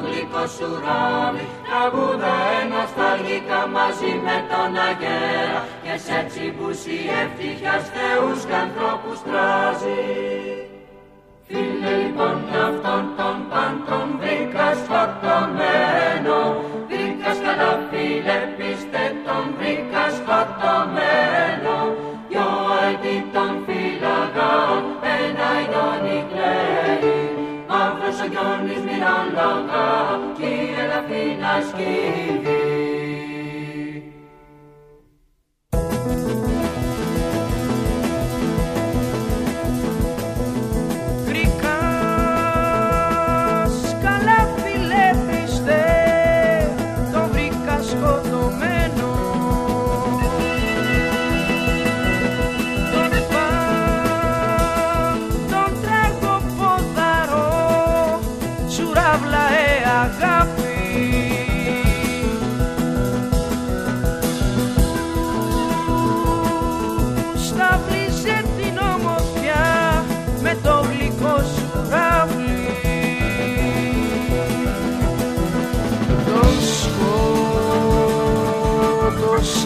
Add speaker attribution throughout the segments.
Speaker 1: με το γλυκό σου ράβι τραγούδα ενοσταλγικά μαζί με τον αγέρα. Και σε τσιμπούσι ευτυχιάς θεούς και ανθρώπους τράζει. Φίλε λοιπόν αυτόν τον πάντων βρήκα σκοτωμένο. Βρήκα καλά φίλε πίστε τον βρήκα σκοτωμένο μοιράλογα κι η ελαφίνα σκύβει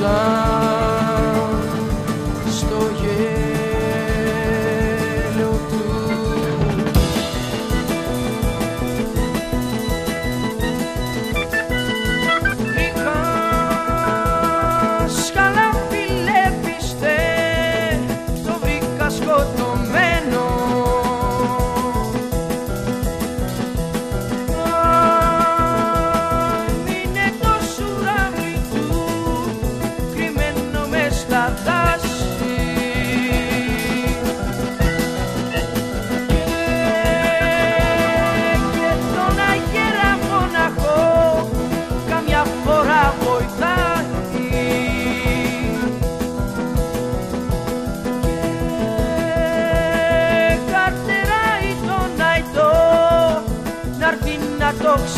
Speaker 2: sun.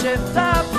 Speaker 2: accettable.